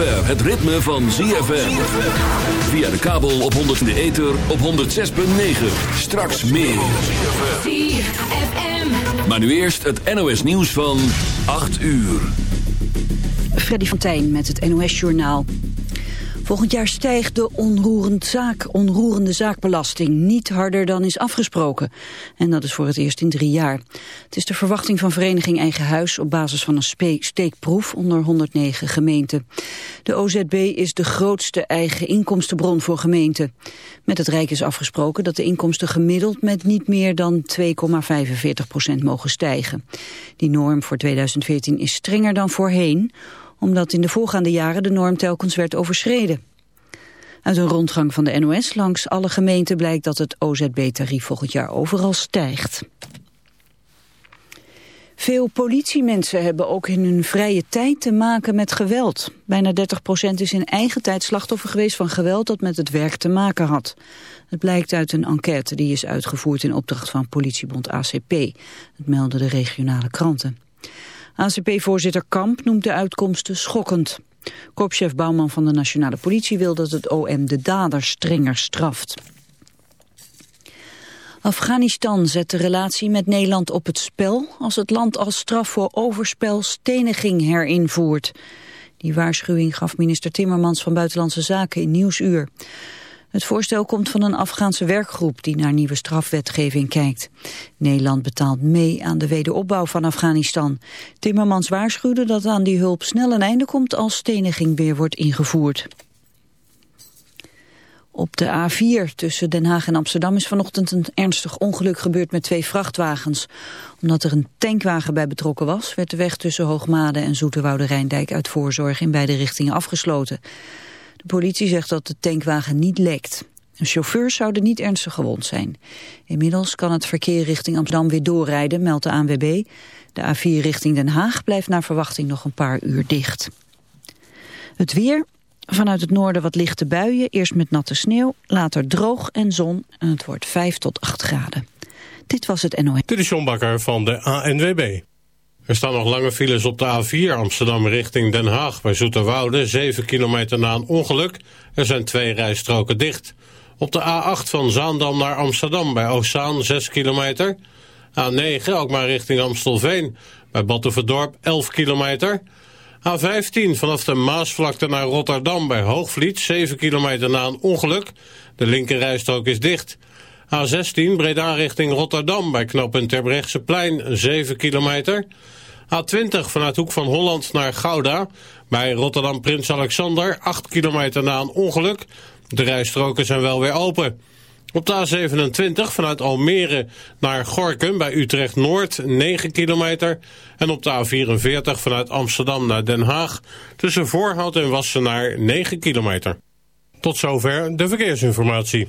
zover het ritme van ZFM. Via de kabel op 100 in de ether op 106.9. Straks meer. ZFM. Maar nu eerst het NOS nieuws van 8 uur. Freddy Fontijn met het NOS-journaal. Volgend jaar stijgt de onroerend zaak, onroerende zaakbelasting niet harder dan is afgesproken. En dat is voor het eerst in drie jaar. Het is de verwachting van Vereniging Eigen Huis op basis van een steekproef onder 109 gemeenten. De OZB is de grootste eigen inkomstenbron voor gemeenten. Met het Rijk is afgesproken dat de inkomsten gemiddeld met niet meer dan 2,45 procent mogen stijgen. Die norm voor 2014 is strenger dan voorheen omdat in de voorgaande jaren de norm telkens werd overschreden. Uit een rondgang van de NOS langs alle gemeenten blijkt dat het OZB-tarief volgend jaar overal stijgt. Veel politiemensen hebben ook in hun vrije tijd te maken met geweld. Bijna 30% is in eigen tijd slachtoffer geweest van geweld dat met het werk te maken had. Het blijkt uit een enquête die is uitgevoerd in opdracht van politiebond ACP. Het melden de regionale kranten. ACP-voorzitter Kamp noemt de uitkomsten schokkend. Korpschef Bouwman van de Nationale Politie wil dat het OM de dader strenger straft. Afghanistan zet de relatie met Nederland op het spel als het land als straf voor overspel steniging herinvoert. Die waarschuwing gaf minister Timmermans van Buitenlandse Zaken in Nieuwsuur. Het voorstel komt van een Afghaanse werkgroep die naar nieuwe strafwetgeving kijkt. Nederland betaalt mee aan de wederopbouw van Afghanistan. Timmermans waarschuwde dat aan die hulp snel een einde komt als steniging weer wordt ingevoerd. Op de A4 tussen Den Haag en Amsterdam is vanochtend een ernstig ongeluk gebeurd met twee vrachtwagens. Omdat er een tankwagen bij betrokken was, werd de weg tussen Hoogmade en Zoeterwoude Rijndijk uit voorzorg in beide richtingen afgesloten. De politie zegt dat de tankwagen niet lekt. Een chauffeur zouden niet ernstig gewond zijn. Inmiddels kan het verkeer richting Amsterdam weer doorrijden, meldt de ANWB. De A4 richting Den Haag blijft naar verwachting nog een paar uur dicht. Het weer, vanuit het noorden wat lichte buien, eerst met natte sneeuw, later droog en zon en het wordt 5 tot 8 graden. Dit was het NOS. Dit is Bakker van de ANWB. Er staan nog lange files op de A4 Amsterdam richting Den Haag bij Zoeterwoude, 7 kilometer na een ongeluk. Er zijn twee rijstroken dicht. Op de A8 van Zaandam naar Amsterdam bij Oostzaan, 6 kilometer. A9 ook maar richting Amstelveen bij Battenverdorp, 11 kilometer. A15 vanaf de Maasvlakte naar Rotterdam bij Hoogvliet, 7 kilometer na een ongeluk. De linkerrijstrook is dicht. A16 Breda richting Rotterdam bij knooppunt Terbrechtseplein 7 kilometer. A20 vanuit Hoek van Holland naar Gouda bij Rotterdam Prins Alexander 8 kilometer na een ongeluk. De rijstroken zijn wel weer open. Op de A27 vanuit Almere naar Gorkum bij Utrecht Noord 9 kilometer. En op de A44 vanuit Amsterdam naar Den Haag tussen Voorhout en Wassenaar 9 kilometer. Tot zover de verkeersinformatie.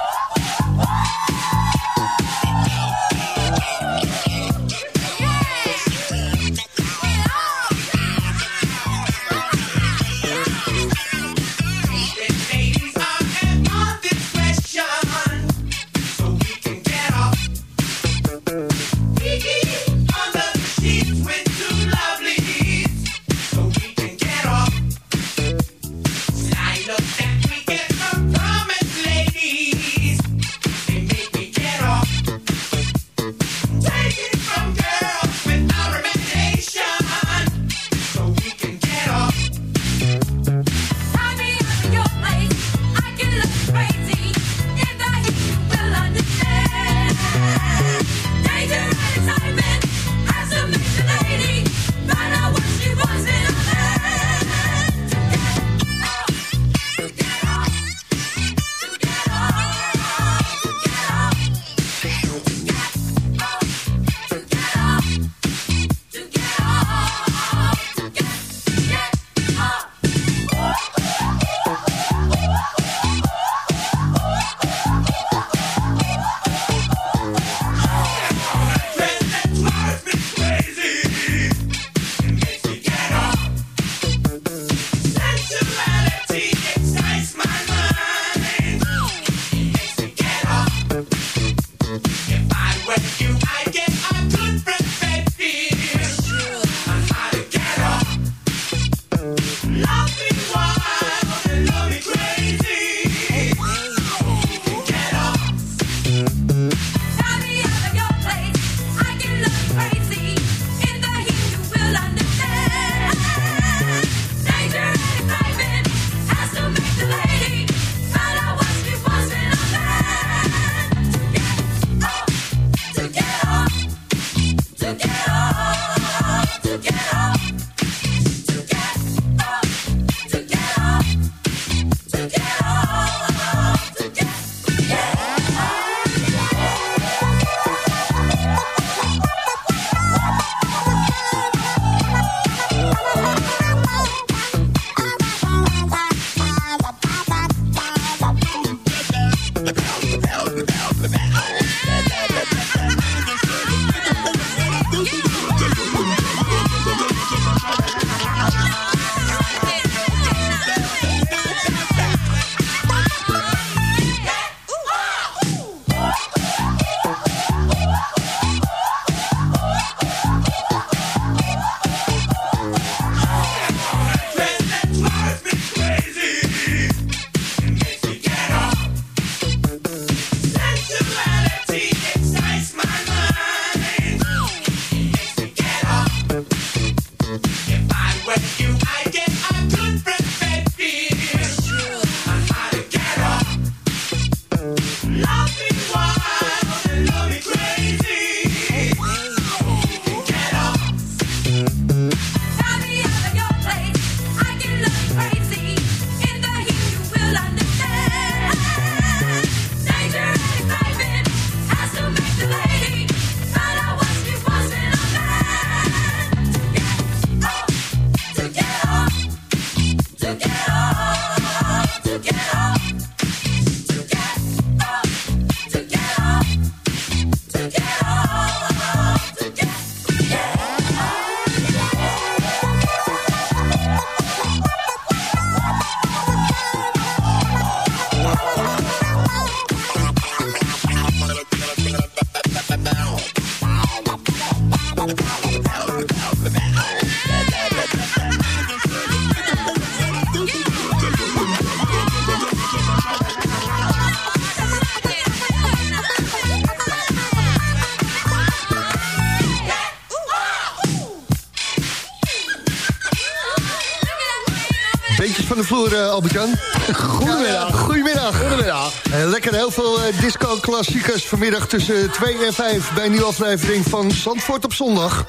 Albert-Jan. Goedemiddag. goedemiddag. Goedemiddag. Uh, lekker heel veel uh, disco-klassiekers vanmiddag tussen 2 en 5... bij een nieuwe aflevering van Zandvoort op zondag.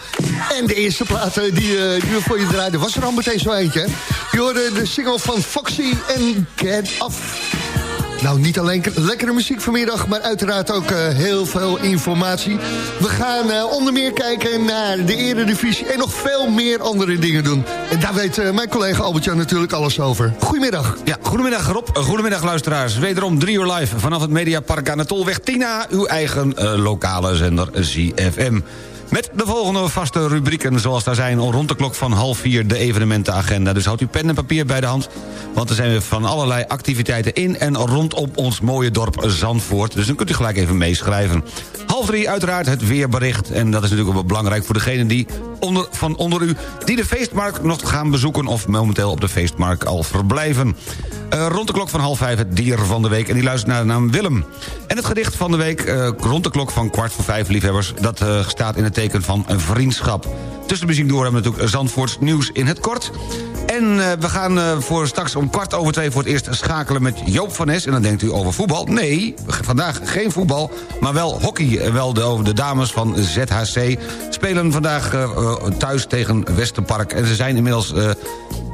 En de eerste plaat die, die we voor je draaiden was er al meteen zo eentje. Je hoorde de single van Foxy en Get Off. Nou, niet alleen lekkere muziek vanmiddag, maar uiteraard ook uh, heel veel informatie. We gaan uh, onder meer kijken naar de eredivisie en nog veel meer andere dingen doen. En daar weet uh, mijn collega Albert-Jan natuurlijk alles over. Goedemiddag. Ja, goedemiddag Rob, goedemiddag luisteraars. Wederom 3 uur live vanaf het Mediapark aan de Tolweg Tina, uw eigen lokale zender ZFM. Met de volgende vaste rubrieken zoals daar zijn rond de klok van half vier de evenementenagenda. Dus houdt u pen en papier bij de hand, want er zijn weer van allerlei activiteiten in en rondom ons mooie dorp Zandvoort. Dus dan kunt u gelijk even meeschrijven. Half drie uiteraard het weerbericht en dat is natuurlijk wel belangrijk voor degenen die onder, van onder u... die de feestmarkt nog gaan bezoeken of momenteel op de feestmarkt al verblijven. Uh, rond de klok van half vijf het dier van de week. En die luistert naar de naam Willem. En het gedicht van de week uh, rond de klok van kwart voor vijf liefhebbers. Dat uh, staat in het teken van een vriendschap. Tussen muziek door hebben we natuurlijk Zandvoorts nieuws in het kort. En we gaan voor straks om kwart over twee voor het eerst schakelen met Joop van Nes. En dan denkt u over voetbal. Nee, vandaag geen voetbal, maar wel hockey. Wel de, de dames van ZHC spelen vandaag thuis tegen Westerpark. En ze zijn inmiddels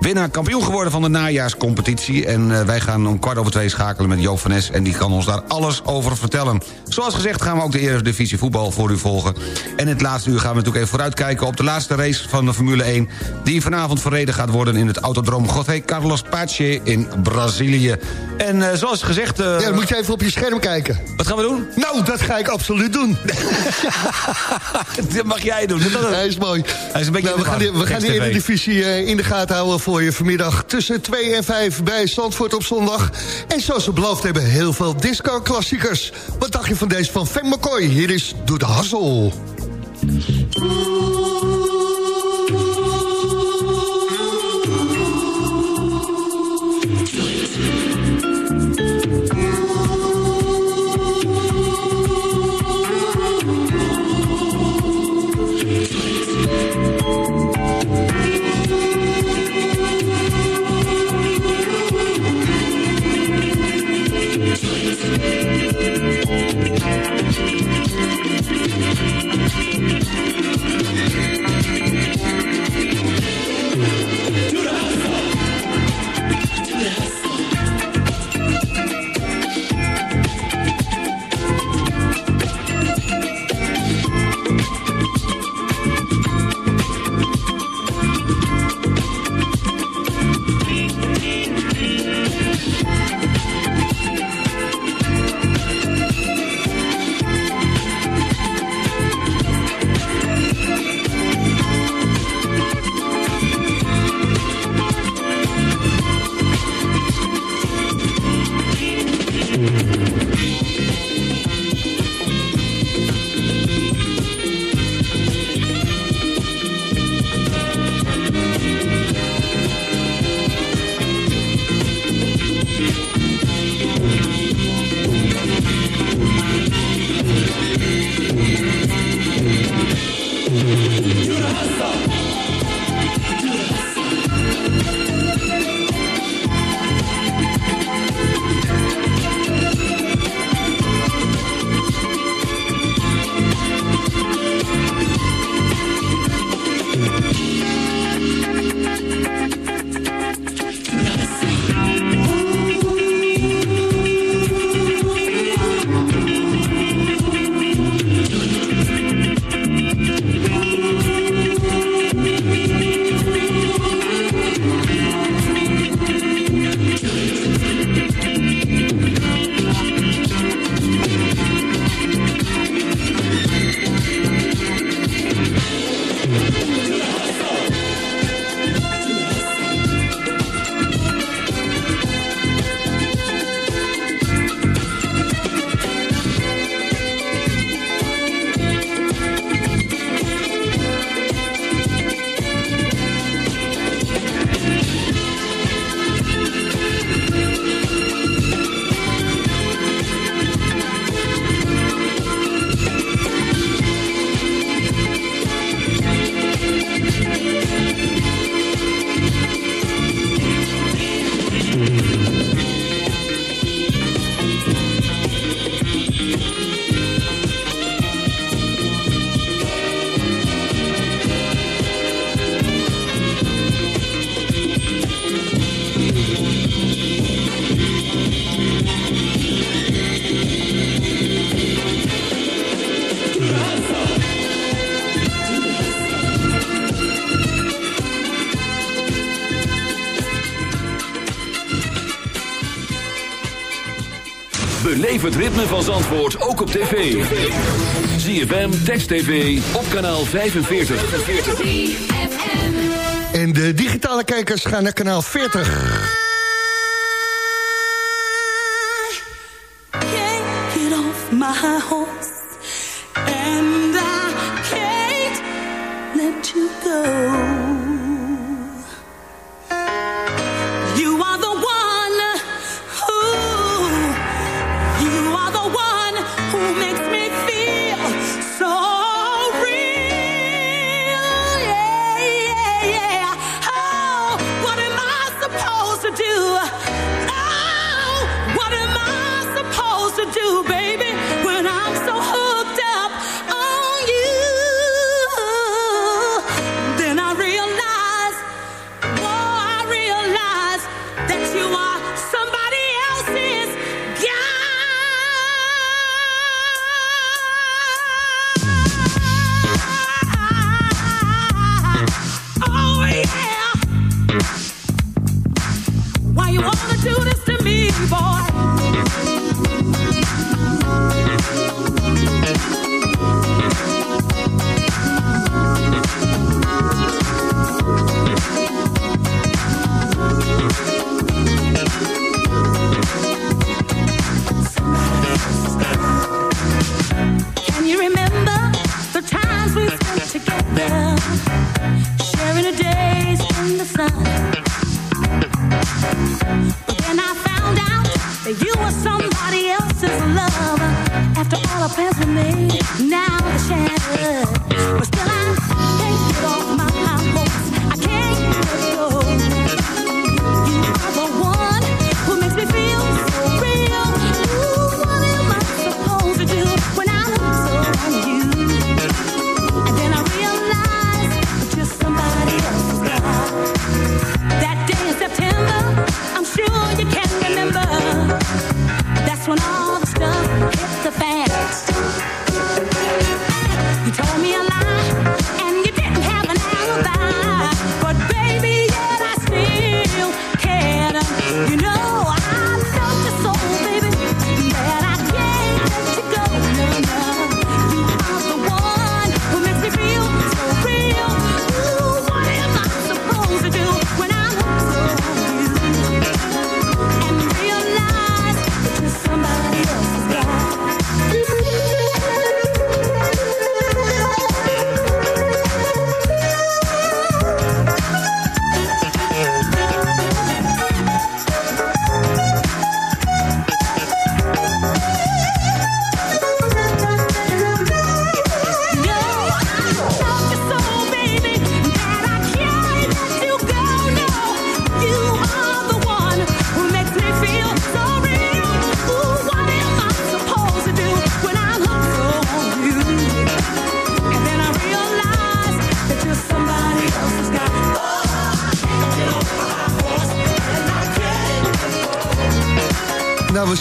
winnaar kampioen geworden van de najaarscompetitie. En wij gaan om kwart over twee schakelen met Joop van Nes... en die kan ons daar alles over vertellen. Zoals gezegd gaan we ook de Eredivisie voetbal voor u volgen. En in het laatste uur gaan we natuurlijk even vooruitkijken... op de laatste race van de Formule 1... die vanavond verreden gaat worden in het autodroom José Carlos Pache in Brazilië. En uh, zoals gezegd... Uh, ja, dan moet je even op je scherm kijken. Wat gaan we doen? Nou, dat ga ik absoluut doen. dat mag jij doen. Dat Hij is mooi. Hij is een beetje nou, we gaan, de, we gaan de Eredivisie in de gaten houden voor je vanmiddag tussen 2 en 5 bij Zandvoort op zondag. En zoals we beloofd hebben, heel veel disco-klassiekers. Wat dacht je van deze van Fem McCoy? Hier is Doe de Hassel. Beleef het ritme van Zandvoort ook op tv. ZFM, Text TV, op kanaal 45. En de digitale kijkers gaan naar kanaal 40.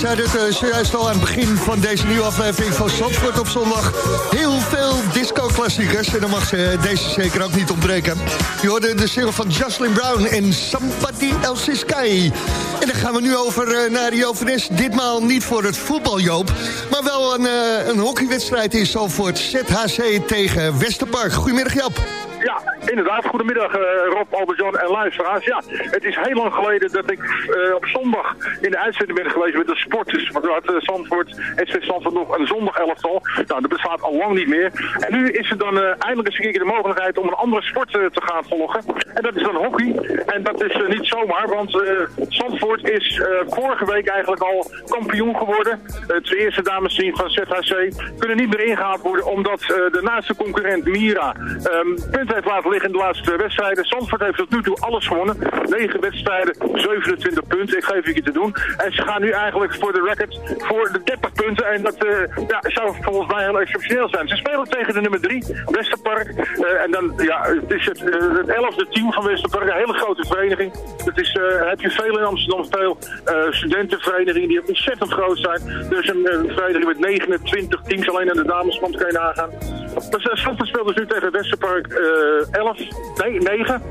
Zeiden het eh, zojuist al aan het begin van deze nieuwe aflevering van Zandvoort op zondag. Heel veel disco-klassiekers en dan mag ze eh, deze zeker ook niet ontbreken. Je hoorde de single van Jocelyn Brown en Somebody Else's Sky. En dan gaan we nu over eh, naar Jovenes. Ditmaal niet voor het voetbal, Joop. Maar wel een, een hockeywedstrijd in Zandvoort. ZHC tegen Westerpark. Goedemiddag, Joop. Ja, inderdaad. Goedemiddag Rob, Albert-Jan en luisteraars. Ja, het is heel lang geleden dat ik op zondag in de uitzending ben geweest met de sporters. Want had uh, Zandvoort, SV Zandvoort nog een zondag elftal. Nou, dat bestaat al lang niet meer. En nu is er dan eindelijk eens een keer de mogelijkheid om een andere sport te gaan volgen. En dat is dan hockey. En dat is niet zomaar, want Zandvoort is vorige week eigenlijk al kampioen geworden. het eerste damesteam van ZHC kunnen niet meer ingehaald worden omdat de naaste concurrent Mira um, punten heeft laten liggen in de laatste wedstrijden. Zandvoort heeft tot nu toe alles gewonnen. 9 wedstrijden, 27 punten. Ik geef je te doen. En ze gaan nu eigenlijk voor de record voor de 30 punten. En dat uh, ja, zou volgens mij heel exceptioneel zijn. Ze spelen tegen de nummer 3, Westerpark. Uh, en dan, ja, het is het, uh, het elfde team van Westerpark. Een hele grote vereniging. Dat is, heb je veel in Amsterdam, veel studentenverenigingen die ontzettend groot zijn. Dus een, vereniging met 29 teams alleen aan de dameskant kan je nagaan. Maar Zandvoort speelt dus nu tegen Westerpark 11, nee 9.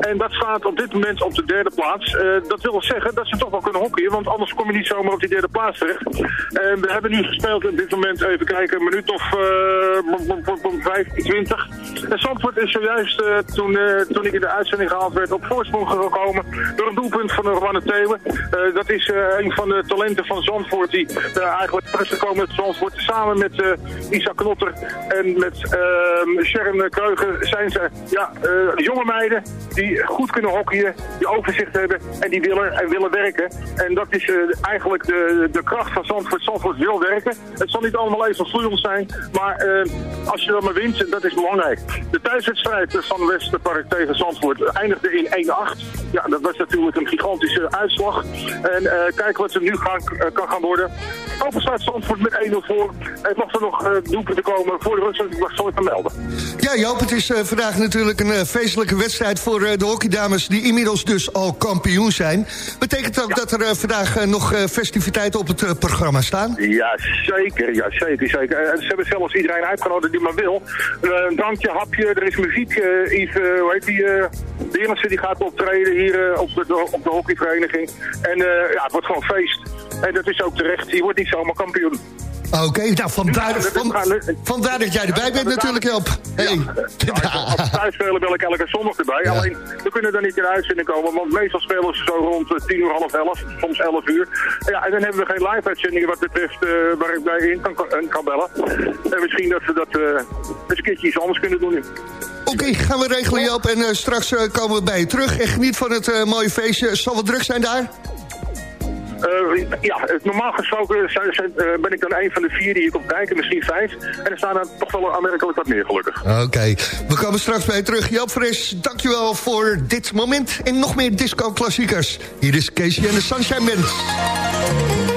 En dat staat op dit moment op de derde plaats. Eh, dat wil zeggen dat ze toch wel kunnen hockeyen, want anders kom je niet zomaar op die derde plaats terecht. En we hebben nu gespeeld in dit moment, even kijken, een minuut of uh, 15, 20. En Zandvoort is zojuist, uh, toen, uh, toen ik in de uitzending gehaald werd, op voorsprong gekomen door een doelpunt van de Theeuwen. Uh, dat is een van de talenten van Zandvoort die eigenlijk terug komen met Zandvoort. Samen met Isa Knotter en met ehm, Sharon Kreuger zijn ze ja, jonge meiden die goed kunnen hockeyen, die overzicht hebben en die willen en willen werken. En dat is eigenlijk de, de kracht van Zandvoort. Zandvoort wil werken. Het zal niet allemaal even vloeiend zijn, maar als je dan maar wint, dat is belangrijk. De thuiswedstrijd van Westerpark tegen Zandvoort eindigde in 1-8. Ja, dat was natuurlijk een gigantische uitslag. En uh, kijken wat ze nu gaan, uh, kan gaan worden. Open staat Zandvoort met 1-0 voor. Het mag er nog uh, doelpunten komen voor de rust. Ik zal het melden. Ja, Joop, het is vandaag natuurlijk een feestelijke wedstrijd voor de hockeydames... die inmiddels dus al kampioen zijn. Betekent ook ja. dat er vandaag nog op het programma staan? Ja, zeker. Ja, zeker, zeker. ze hebben zelfs iedereen uitgenodigd die maar wil. een dankje, hapje, er is muziek. Uh, Yves, uh, hoe heet die? Uh, de die gaat optreden hier op, de, op de hockeyvereniging. En ja, het wordt gewoon feest. En dat is ook terecht. Je wordt niet zomaar kampioen. Oké, okay, nou vandaar, van, vandaar dat jij erbij bent natuurlijk, Joop. Hey. Ja, thuis spelen wil ik elke zondag erbij. Ja. Alleen, we kunnen er niet in uitzending komen, want meestal spelen ze zo rond 10 uur, half 11, soms 11 uur. Ja, en dan hebben we geen live-uitzendingen wat betreft uh, waar ik bij in kan, kan bellen. En misschien dat we dat uh, eens een keertje iets anders kunnen doen nu. Oké, okay, gaan we regelen Joop en uh, straks komen we bij je terug. En geniet van het mooie feestje. Zal het druk zijn daar? Uh, ja, normaal gesproken zijn, zijn, uh, ben ik dan een van de vier die hier komt kijken, misschien vijf. En er staan er toch wel aanmerkelijk wat meer, gelukkig. Oké, we komen straks bij terug. Joop Fris, dankjewel voor dit moment. En nog meer disco-klassiekers. Hier is Casey en de Sunshine.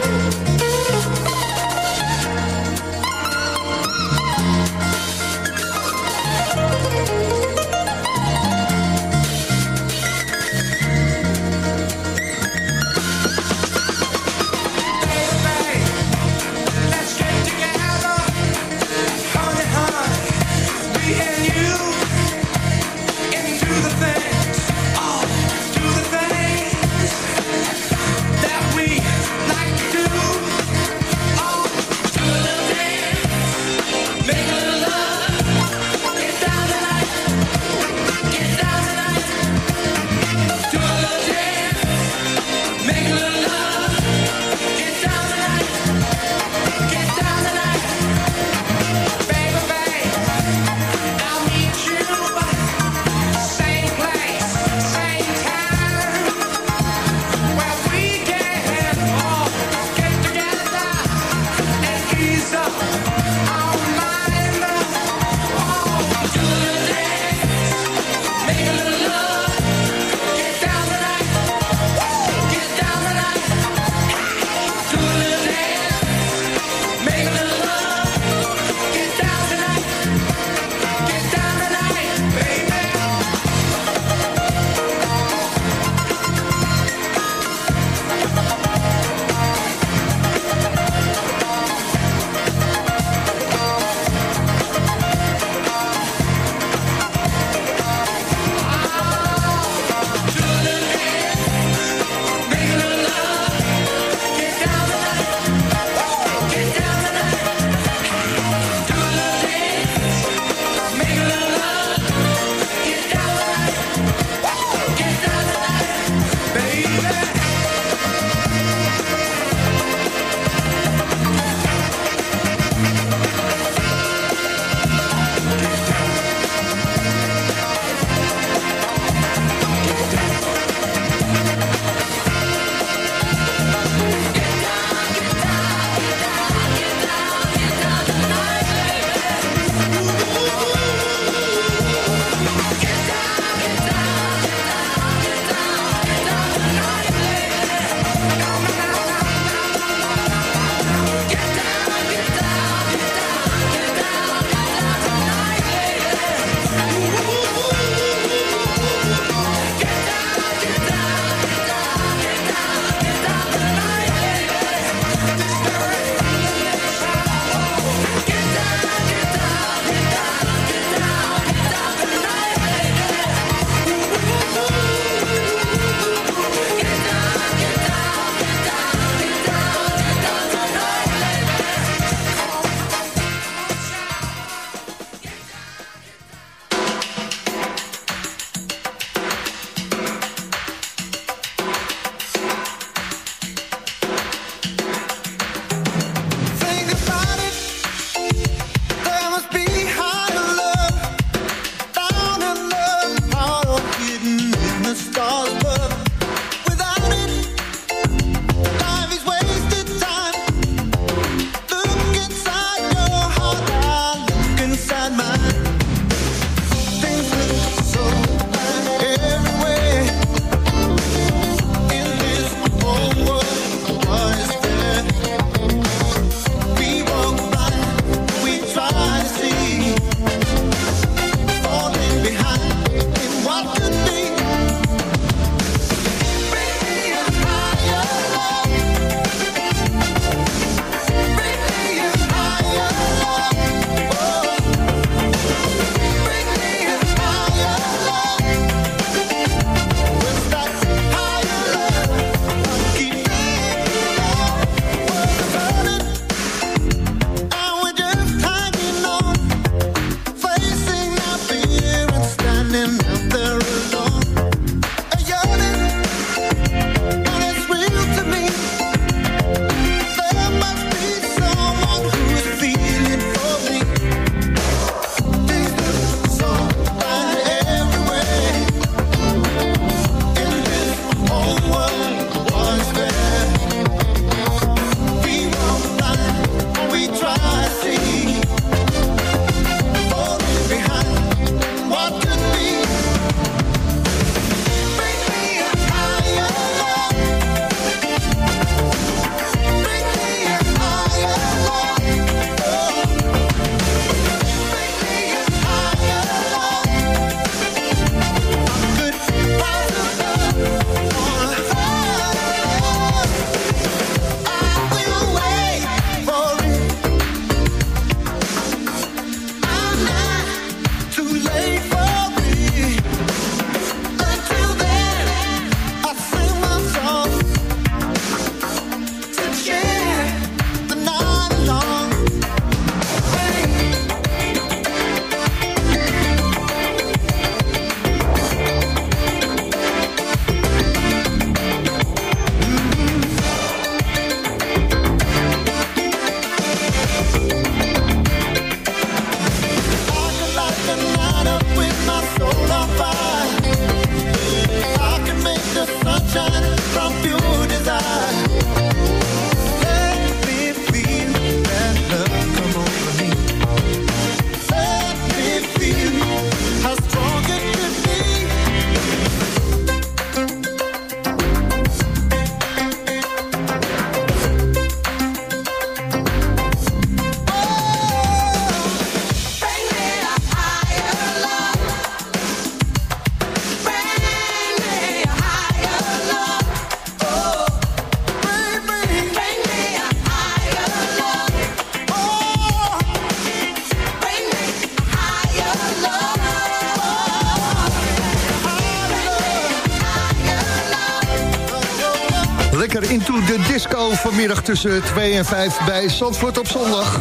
Vanmiddag tussen 2 en 5 bij Zandvoort op zondag.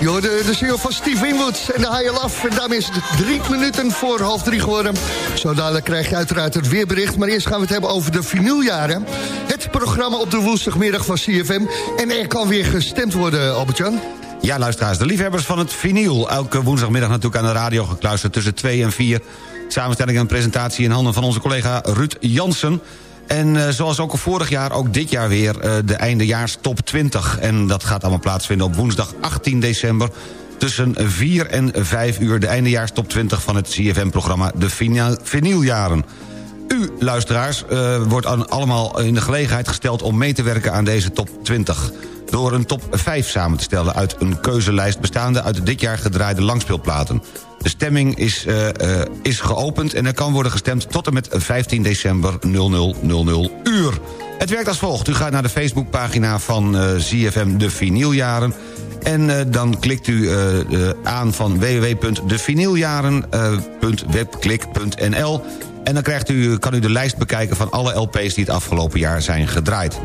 Je de single van Steve Winwood en de High Love. En daarmee is het drie minuten voor half drie geworden. Zo dadelijk krijg je uiteraard het weerbericht. Maar eerst gaan we het hebben over de vinyljaren. Het programma op de woensdagmiddag van CFM. En er kan weer gestemd worden, Albert-Jan. Ja, luisteraars, de liefhebbers van het vinyl. Elke woensdagmiddag natuurlijk aan de radio gekluisterd tussen 2 en 4. Samenstelling en presentatie in handen van onze collega Ruud Jansen. En uh, zoals ook vorig jaar, ook dit jaar weer, uh, de eindejaars top 20. En dat gaat allemaal plaatsvinden op woensdag 18 december... tussen 4 en 5 uur de eindejaars top 20 van het CFM-programma De Vinyljaren. U, luisteraars, uh, wordt aan, allemaal in de gelegenheid gesteld... om mee te werken aan deze top 20 door een top 5 samen te stellen... uit een keuzelijst bestaande uit dit jaar gedraaide langspeelplaten. De stemming is, uh, uh, is geopend en er kan worden gestemd... tot en met 15 december 0000 uur. Het werkt als volgt. U gaat naar de Facebookpagina van uh, ZFM De Vinyljaren... En dan klikt u aan van www.devinyljaren.webklik.nl... En dan krijgt u, kan u de lijst bekijken van alle LP's die het afgelopen jaar zijn gedraaid.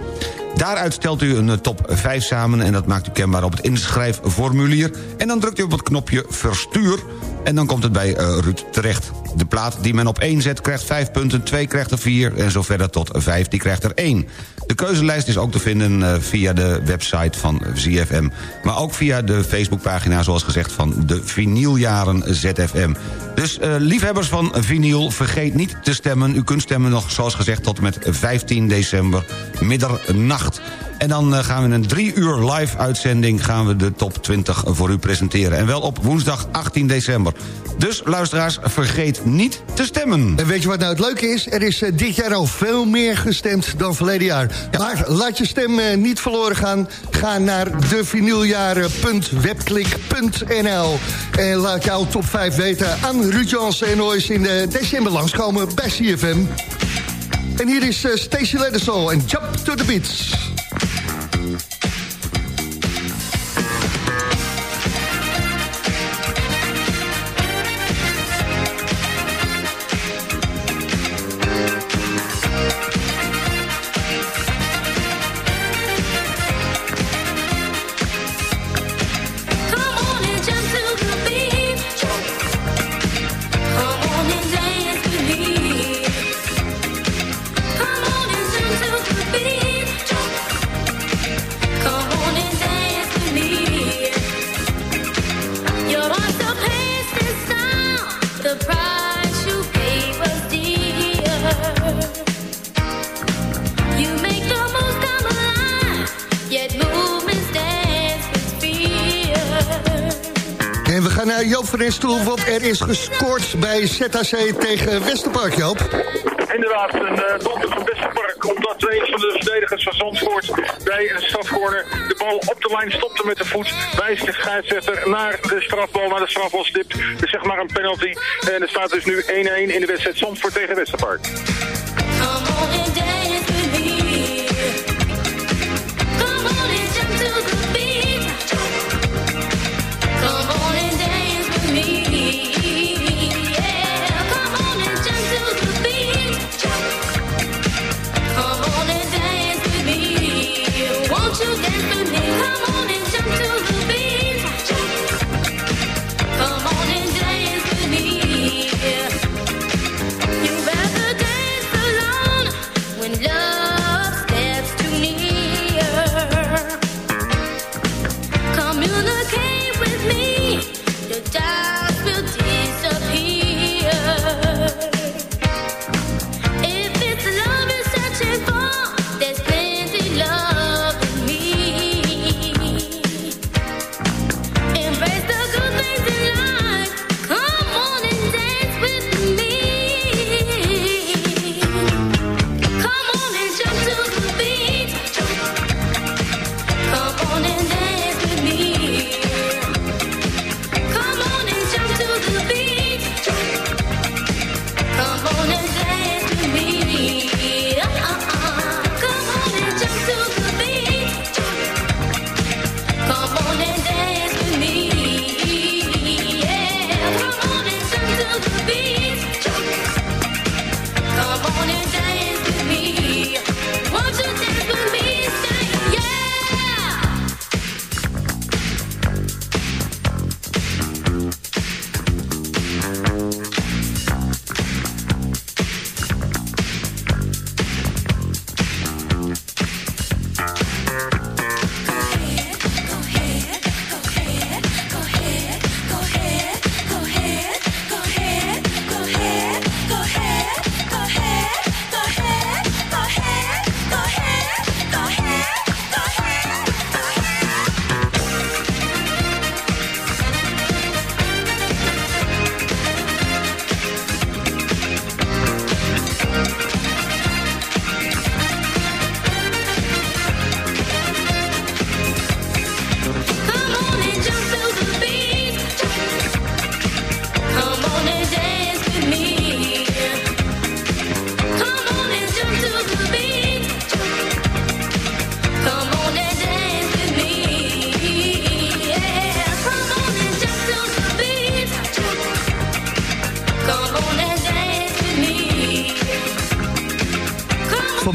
Daaruit stelt u een top 5 samen en dat maakt u kenbaar op het inschrijfformulier. En dan drukt u op het knopje verstuur en dan komt het bij uh, Ruud terecht. De plaat die men op 1 zet krijgt 5 punten, 2 krijgt er 4 en zo verder tot 5, die krijgt er 1. De keuzelijst is ook te vinden uh, via de website van ZFM. Maar ook via de Facebookpagina, zoals gezegd, van de vinyljaren ZFM. Dus uh, liefhebbers van vinyl, vergeet niet te stemmen. U kunt stemmen nog, zoals gezegd, tot met 15 december, middernacht. En dan gaan we in een drie uur live uitzending... gaan we de top 20 voor u presenteren. En wel op woensdag 18 december. Dus luisteraars, vergeet niet te stemmen. En weet je wat nou het leuke is? Er is uh, dit jaar al veel meer gestemd dan verleden jaar. Ja. Maar laat je stem uh, niet verloren gaan. Ga naar devinyljaren.webklik.nl En laat jouw top 5 weten aan Ruud Jansen en Oois in de december langskomen bij CFM. En hier is Ledesol en Jump to the Beats. Stoel, want er is gescoord bij ZHC tegen Westerpark, Joop. Inderdaad, een uh, doelpunt van Westerpark, omdat een van de verdedigers van Zandvoort bij een strafcorner de bal op de lijn stopte met de voet, wijst de scheidsrechter naar de strafbal, naar de strafbalstip. Dus zeg maar een penalty. En er staat dus nu 1-1 in de wedstrijd Zandvoort tegen Westerpark.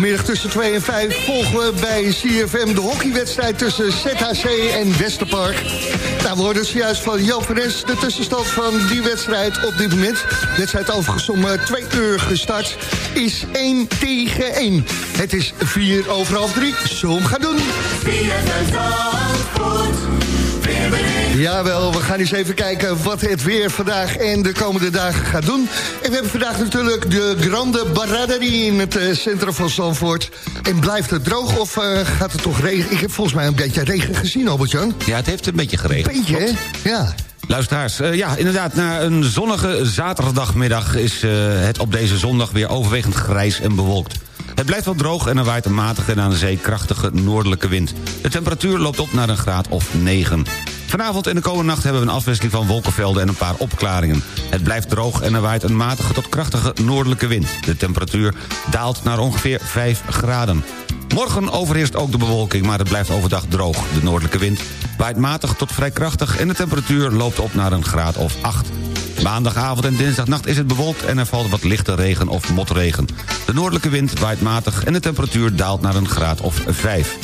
Vanmiddag tussen 2 en 5 volgen we bij CFM de hockeywedstrijd tussen ZHC en Westerpark. Nou, we hoorden zojuist van Jan de tussenstand van die wedstrijd op dit moment. De wedstrijd overigens om 2 uur gestart is 1 tegen 1. Het is 4 over half 3. Zullen we hem gaan doen? Jawel, we gaan eens even kijken wat het weer vandaag en de komende dagen gaat doen. En we hebben vandaag natuurlijk de Grande Baraderie in het eh, centrum van Zandvoort. En blijft het droog of eh, gaat het toch regen? Ik heb volgens mij een beetje regen gezien, Albert-Jan. Ja, het heeft een beetje geregend. Beetje, hè? Ja. Luisteraars, uh, ja, inderdaad, na een zonnige zaterdagmiddag... is uh, het op deze zondag weer overwegend grijs en bewolkt. Het blijft wel droog en er waait een matige en aan de zee krachtige noordelijke wind. De temperatuur loopt op naar een graad of 9. Vanavond en de komende nacht hebben we een afwisseling van wolkenvelden en een paar opklaringen. Het blijft droog en er waait een matige tot krachtige noordelijke wind. De temperatuur daalt naar ongeveer 5 graden. Morgen overheerst ook de bewolking, maar het blijft overdag droog. De noordelijke wind waait matig tot vrij krachtig... en de temperatuur loopt op naar een graad of 8. Maandagavond en dinsdagnacht is het bewolkt... en er valt wat lichte regen of motregen. De noordelijke wind waait matig en de temperatuur daalt naar een graad of 5.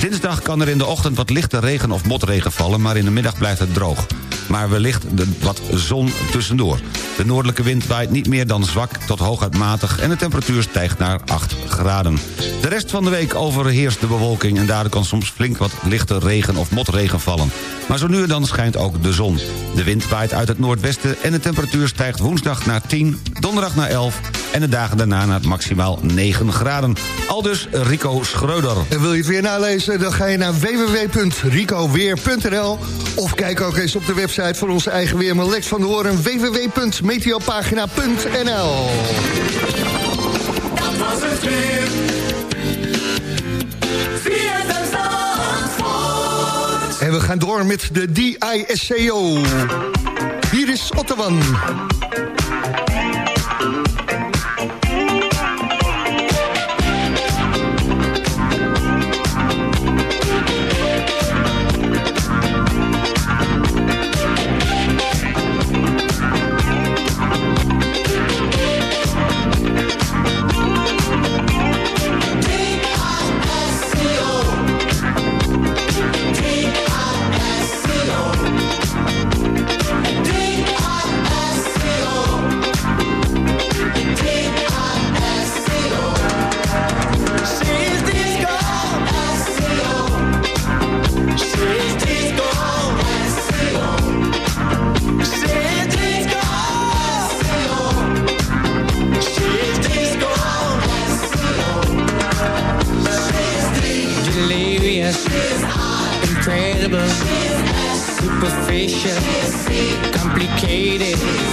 Dinsdag kan er in de ochtend wat lichte regen of motregen vallen... maar in de middag blijft het droog. Maar wellicht wat zon tussendoor. De noordelijke wind waait niet meer dan zwak tot hooguit matig... en de temperatuur stijgt naar 8 graden. De rest van de week overheerst de bewolking... en daardoor kan soms flink wat lichte regen of motregen vallen. Maar zo nu en dan schijnt ook de zon. De wind waait uit het noordwesten en de temperatuur stijgt woensdag naar 10... donderdag naar 11 en de dagen daarna naar maximaal 9 graden. Aldus Rico Schreuder. En wil je het weer nalezen, dan ga je naar www.ricoweer.nl... of kijk ook eens op de website van onze eigen weerman Lex van de Hoorn... www.meteopagina.nl Dat was het weer. En we gaan door met de DISCO. Hier is Ottowan. Superficial, complicated.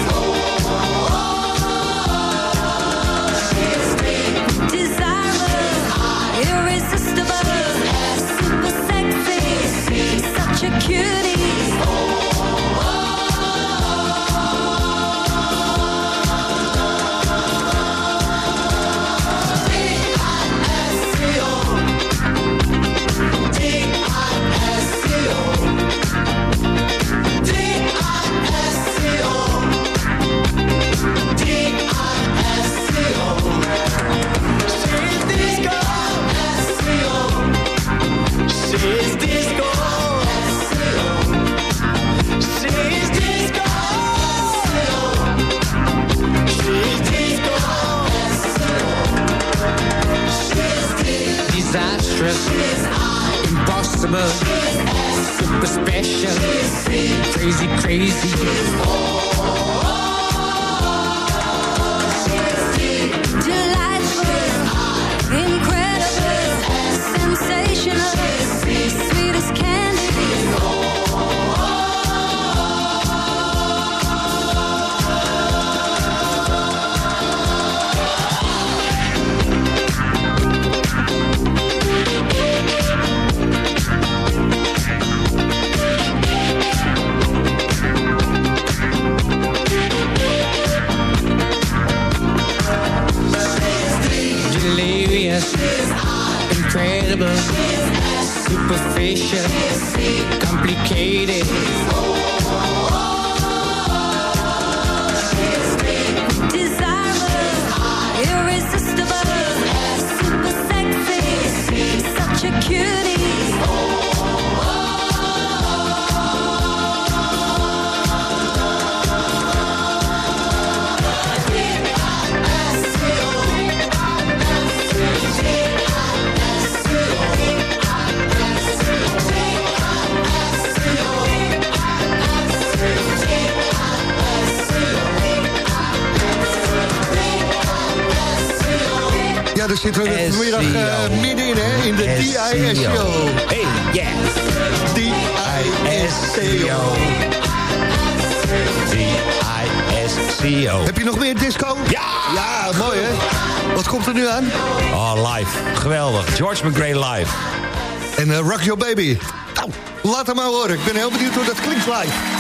Zitten we vanmiddag eh, middenin, hè, in de DISCO. Hey, yeah. D-I-S-C-O. D-I-S-C-O. Heb je nog meer disco? Ja! Ja, mooi hè? Wat komt er nu aan? Oh, live. Geweldig. George McGray live. En eh, Rock Your Baby. Nou, laat hem maar horen. Ik ben heel benieuwd hoe dat klinkt live.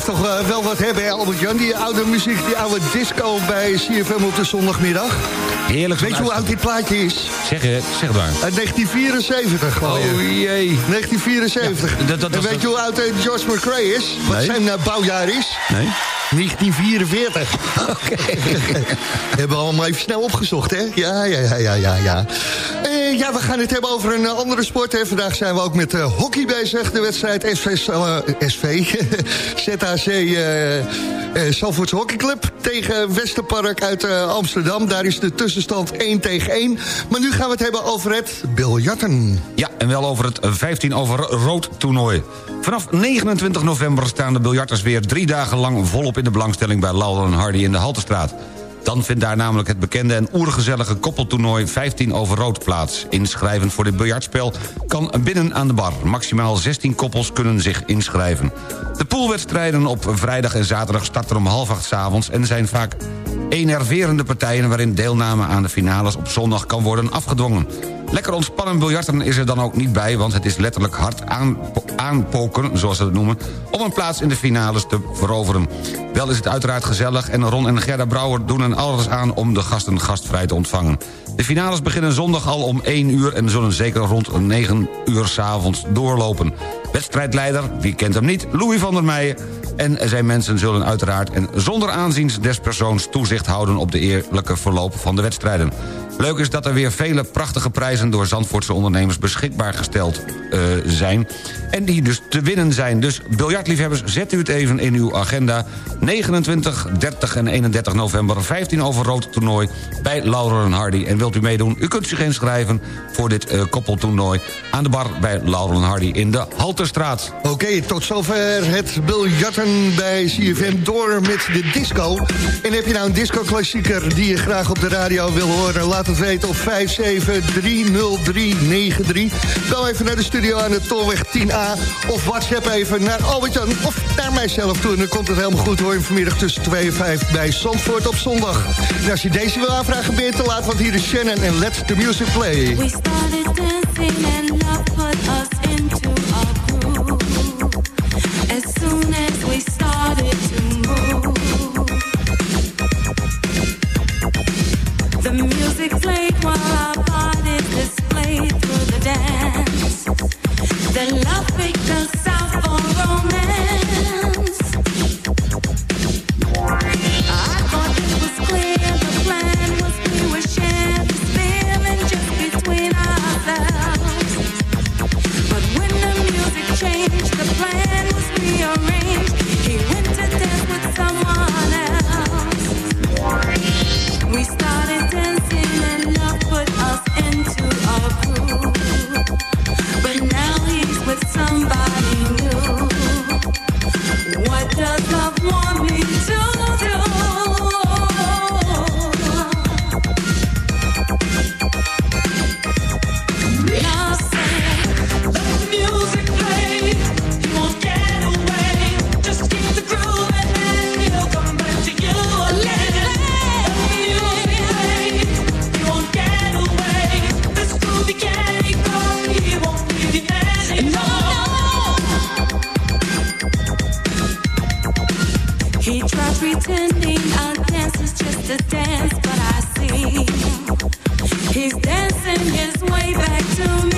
Blijft toch eh, wel wat hebben, hè, Albert-Jan? Die oude muziek, die oude disco bij CFM op de zondagmiddag. Heerlijk. Weet je hoe oud dit plaatje is? Zeg, het, zeg het maar. Uit 1974 gewoon. Oh jee. 1974. Ja, dat- dat en weet je hoe oud eh, George McRae is? Wat Nee. zijn eh, bouwjaar is? Nee? 1944. Oké. Hebben we allemaal even snel opgezocht, hè? Ja, ja, ja, ja, ja. Ja, Eh, ja we gaan het hebben over een eh, andere sport. Hè. Vandaag zijn we ook met eh, hockey bezig. De wedstrijd SV, eh, SV ZHC Zalvoorts Hockeyclub tegen Westerpark uit Amsterdam. Daar is de tussenstand 1 tegen 1. Maar nu gaan we het hebben over het biljarten. Ja, en wel over het 15 over rood toernooi. Vanaf 29 november staan de biljarters weer drie dagen lang volop in de belangstelling bij Laurel en Hardy in de Haltestraat. Dan vindt daar namelijk het bekende en oergezellige koppeltoernooi 15 over rood plaats. Inschrijven voor dit biljartspel kan binnen aan de bar. Maximaal 16 koppels kunnen zich inschrijven. De poolwedstrijden op vrijdag en zaterdag starten om half acht avonds... en zijn vaak enerverende partijen waarin deelname aan de finales op zondag kan worden afgedwongen. Lekker ontspannen biljarten is er dan ook niet bij... want het is letterlijk hard aan, aanpoken, zoals ze het noemen... om een plaats in de finales te veroveren. Wel is het uiteraard gezellig en Ron en Gerda Brouwer doen er alles aan... om de gasten gastvrij te ontvangen. De finales beginnen zondag al om 1 uur... en zullen zeker rond 9 uur s'avonds doorlopen. Wedstrijdleider, wie kent hem niet, Louis van der Meijen... en zijn mensen zullen uiteraard en zonder aanzien des persoons... toezicht houden op de eerlijke verloop van de wedstrijden. Leuk is dat er weer vele prachtige prijzen... door Zandvoortse ondernemers beschikbaar gesteld uh, zijn... en die dus te winnen zijn. Dus biljartliefhebbers, zet u het even in uw agenda. 29, 30 en 31 november, 15 over rood toernooi... bij Laurel en Hardy. En wilt u meedoen, u kunt zich inschrijven voor dit uh, koppeltoernooi... aan de bar bij Laurel en Hardy in de Halterstraat. Oké, tot zover het biljarten bij CFM door met de disco. En heb je nou een disco-klassieker die je graag op de radio wil horen... laat het weten op 5730393. Bel even naar de studio aan de Tolweg 10A. Of WhatsApp even naar Albert-Jan of naar mijzelf toe. En dan komt het helemaal goed hoor. Vanmiddag tussen 2 en 5 bij Zandvoort op zondag. En als je deze wil aanvragen, ben te laat. Want hier is Shannon en Let the Music Play. We started dancing and love us he's pretending our dance is just a dance but I see He's dancing his way back to me.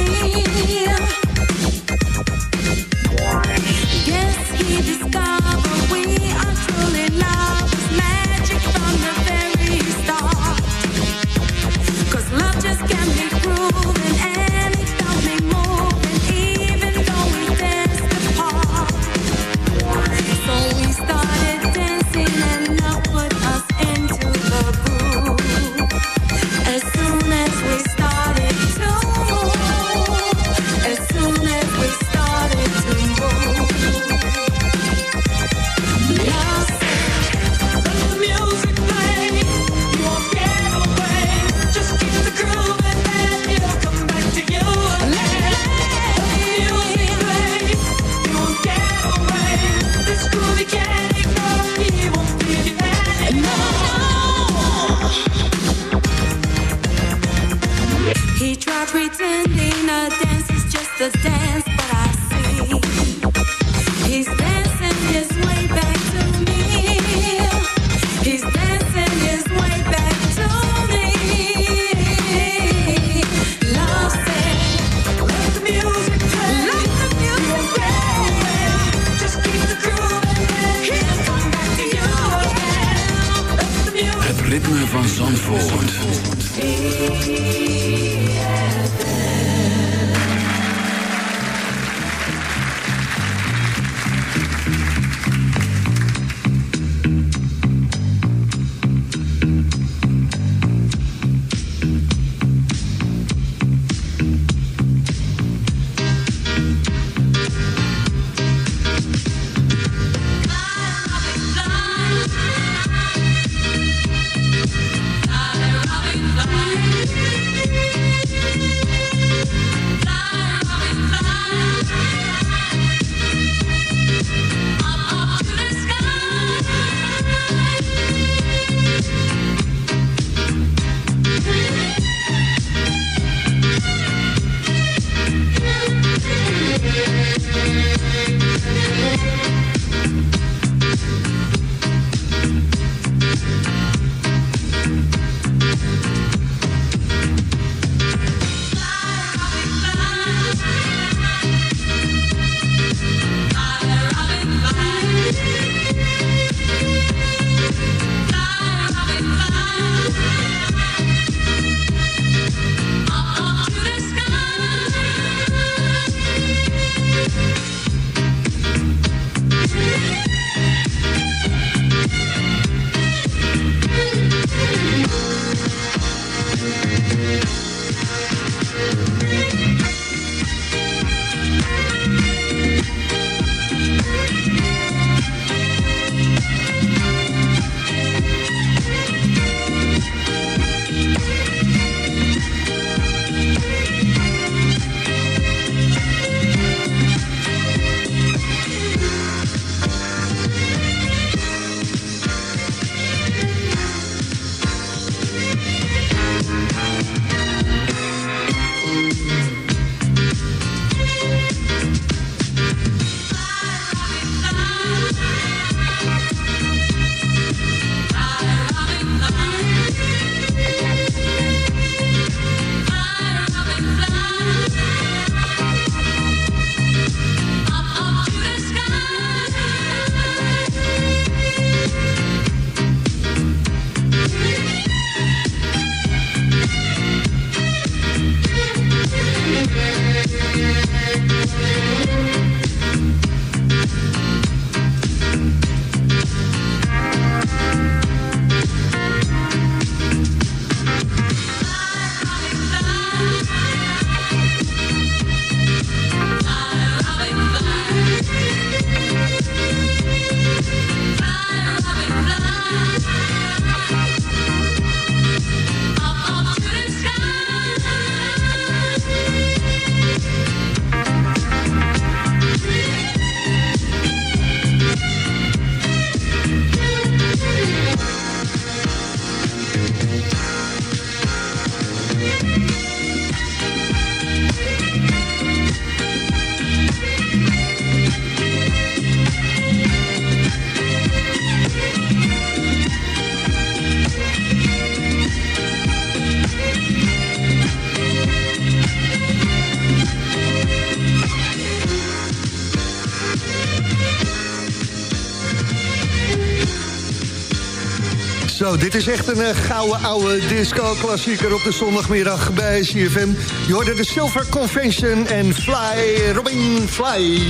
Zo, dit is echt een uh, gouden oude disco-klassieker op de zondagmiddag bij CFM. Je hoorde de Silver Convention en Fly, Robin Fly.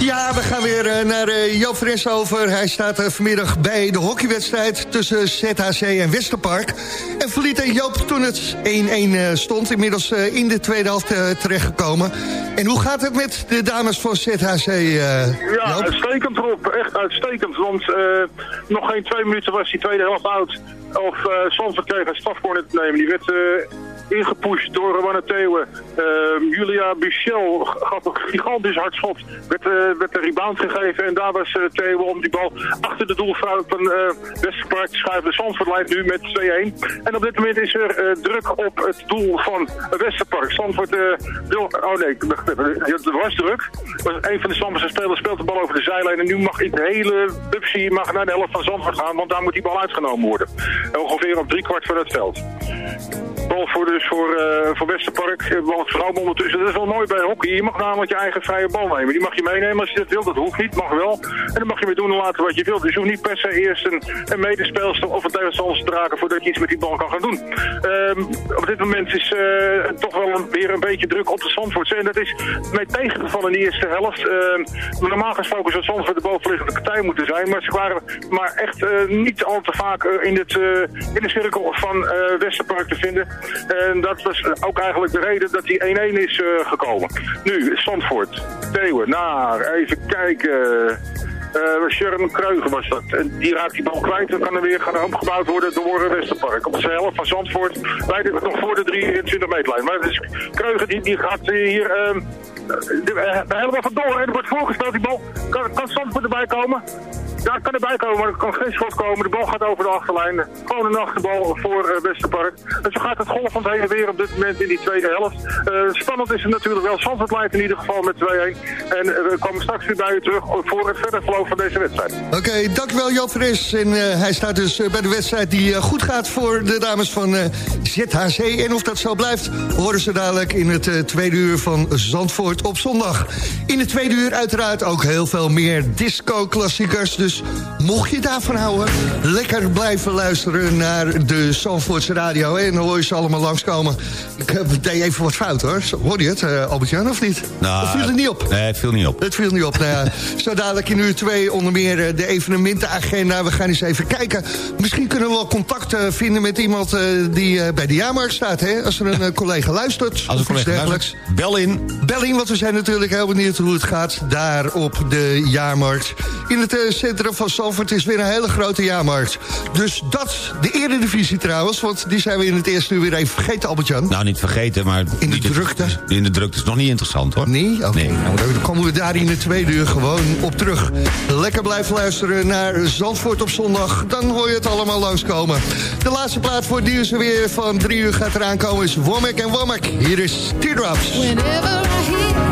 Ja, we gaan weer uh, naar uh, Joop Fres over. Hij staat vanmiddag bij de hockeywedstrijd tussen ZHC en Westerpark. En verliet Joop toen het 1-1 stond. Inmiddels in de tweede helft terechtgekomen. En hoe gaat het met de dames van ZHC, Ja, uitstekend Rob. Echt uitstekend. Want nog geen twee minuten was die tweede helft oud. Of uh, Zandvoort kreeg een strafcorner te nemen. Die werd uh, ingepusht door Rowanne Theeuwen. Uh, Julia Bichel gaf een gigantisch hard schot. Werd, werd een rebound gegeven. En daar was uh, Theeuwen om die bal achter de doelvrouw van uh, Westerpark te schuiven. Zandvoort leidt nu met 2-1. En op dit moment is er druk op het doel van Westerpark. Zandvoort wil... Oh nee, het was druk. Een van de Zandvoortse spelers speelt de bal over de zijlijn. En nu mag de hele Bubsie mag naar de helft van Zandvoort gaan. Want daar moet die bal uitgenomen worden. Ongeveer op drie kwart van het veld. Bal voor, dus voor, uh, voor Westerpark. Bal het vrouw ondertussen. Dat is wel mooi bij hockey. Je mag namelijk je eigen vrije bal nemen. Die mag je meenemen als je dat wilt. Dat hoeft niet, mag wel. En dan mag je weer doen en laten wat je wilt. Dus je hoeft niet per se eerst een, een of een tegenstander te dragen voordat je iets met die bal kan gaan doen. Um, op dit moment is uh, toch wel weer een beetje druk op de Zandvoortse. En dat is mij tegengevallen in de eerste helft. Uh, normaal gesproken zou Zandvoort de bovenliggende partij moeten zijn. Maar ze waren maar echt niet al te vaak in, het, in de cirkel van Westerpark te vinden. En dat was ook eigenlijk de reden dat die 1-1 is uh, gekomen. Nu, Zandvoort, Theeuwen, naar, even kijken... Uh, Kreugen was dat. En die raakt die bal kwijt. Dan kan er weer gaan opgebouwd worden door Westerpark. Op de helft van Zandvoort. Wij nog voor de 23 meter lijn. Maar dus Kreugen die, die gaat hier... Uh, de, uh, helemaal vandoor. En er wordt voorgesteld die bal. Kan, kan erbij komen? Daar kan erbij komen, maar er kan geen schot komen. De bal gaat over de achterlijn. Gewoon een achterbal voor uh, Westerpark. En zo gaat het golvend heen en weer op dit moment in die tweede helft. Uh, spannend is het natuurlijk wel. Zandvoort leidt in ieder geval met 2-1. En uh, we komen straks weer bij u terug voor het verder verloop van deze wedstrijd. Oké, okay, dankjewel Joop Fris. En hij staat dus bij de wedstrijd die goed gaat voor de dames van ZHC. En of dat zo blijft, horen ze dadelijk in het tweede uur van Zandvoort op zondag. In het tweede uur uiteraard ook heel veel meer disco-klassiekers. Dus mocht je daarvan houden, lekker blijven luisteren naar de Zandvoortse radio. En dan hoor je ze allemaal langskomen. Ik deed even wat fout hoor. Hoorde je het, uh, Albert-Jan, of niet? Nou, of viel het niet op? Nee, het viel niet op. Het viel niet op. nou zo dadelijk in uur twee onder meer uh, de evenementenagenda. We gaan eens even kijken. Misschien kunnen we wel contact uh, vinden met iemand die bij de jaarmarkt staat. Hè? Als er een collega luistert. Als een collega luistert, bel in. Bel in, want we zijn natuurlijk heel benieuwd hoe het gaat daar op de jaarmarkt. In het centrum van Zalvoort is weer een hele grote jaarmarkt. Dus dat, de eredivisie trouwens, want die zijn we in het eerste uur weer even vergeten, Albert-Jan. Nou, niet vergeten, maar... In de drukte? In de drukte is nog niet interessant, hoor. Nee? Oké, okay. nee. nou, dan komen we daar in de tweede uur gewoon op terug. Lekker blijven luisteren naar Zandvoort op zondag. Dan hoor je het allemaal langskomen. De laatste plaat voor het nieuws weer van drie uur gaat eraan komen is Womack en Womack. Hier is Teardrops. Whenever I hear